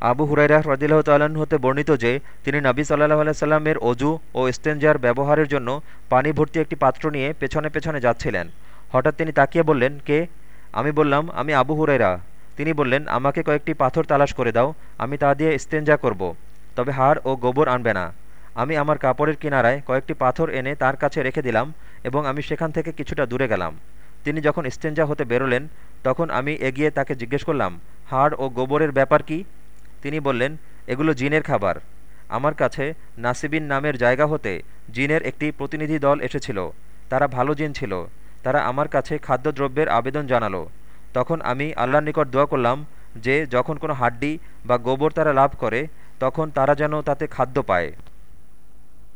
আবু হুরাইরা রদিল্লাহ তাল্লাহ্ন হতে বর্ণিত যে, তিনি নবী সাল্লাহ আলাইসাল্লামের অজু ও স্টেঞ্জার ব্যবহারের জন্য পানি ভর্তি একটি পাত্র নিয়ে পেছনে পেছনে যাচ্ছিলেন। হঠাৎ তিনি তাকিয়ে বললেন, কে? আমি বললাম, আমি আবু হুরাইরা তিনি বললেন, আমাকে কয়েকটি পাথর তালাশ করে দাও, আমি তা দিয়ে স্তেঞ্জা করব, তবে হাড় ও গোবর আনবে না। আমি আমার কাপড়ের কিনারায় কয়েকটি পাথর এনে তার কাছে রেখে দিলাম এবং আমি সেখান থেকে কিছুটা দূরে গেলাম। তিনি যখন স্তেঞ্জা হতে বেরোলেন, তখন আমি এগিয়ে তাকে জিজ্ঞেস করলাম, হাড় ও গোবরের ব্যাপার কি? তিনি বললেন, এগুলো জিনের খাবার। আমার কাছে নাসিবিন নামের জায়গা হতে জিনের একটি প্রতিনিধি দল এসেছিল। তারা ভালো জিন ছিল। তারা আমার কাছে খাদ্যদ্রব্যের আবেদন জানালো। তখন আমি আল্লাহর নিকট দোয়া করলাম যে, যখন কোনো হাড্ডি বা গোবর তারা লাভ করে, তখন তারা যেন তাতে খাদ্য পায়।